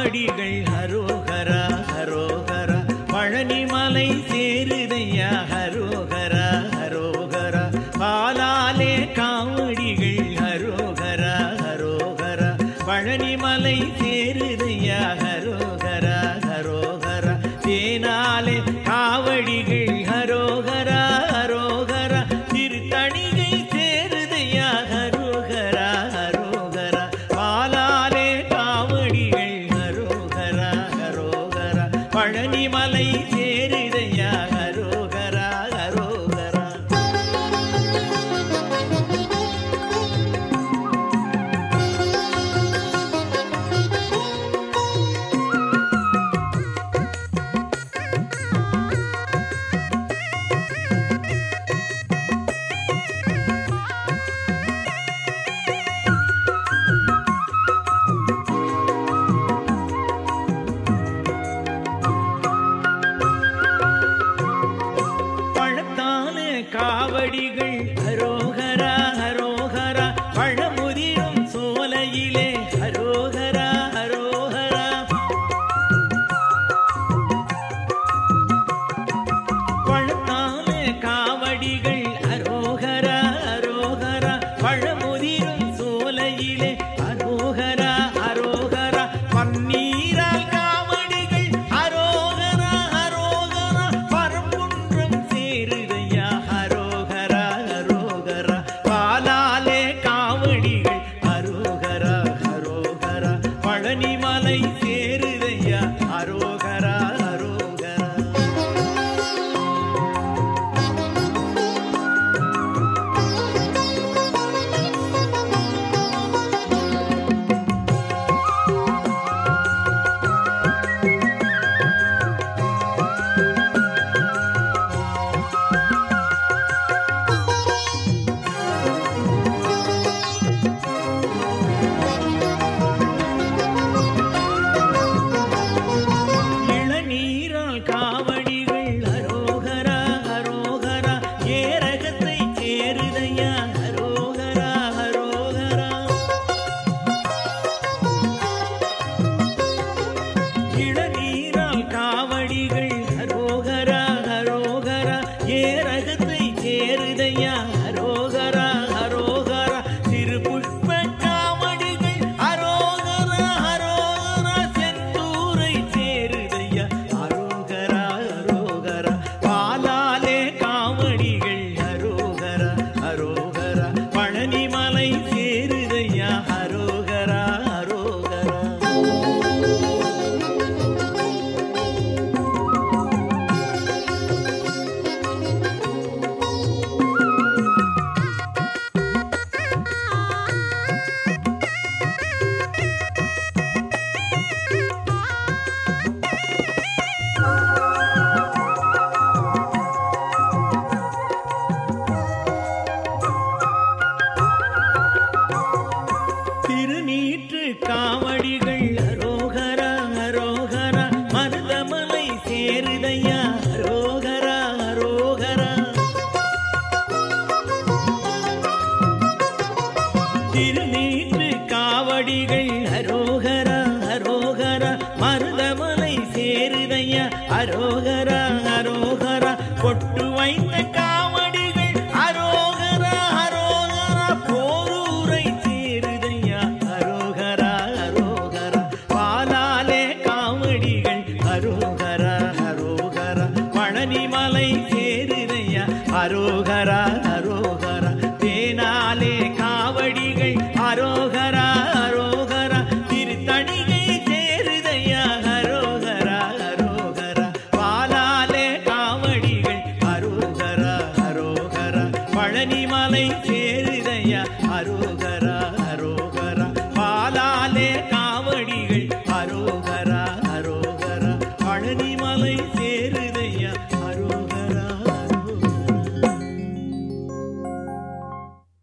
காவடிகள் காவடிகள் அரோகரா आरोग्य வீற்று காவடிகள். அரோகரா அரோகரா மருதமலை சேருதையா. அரோகரா அரோகரா கொட்டு வைத்த கா பழனிமலை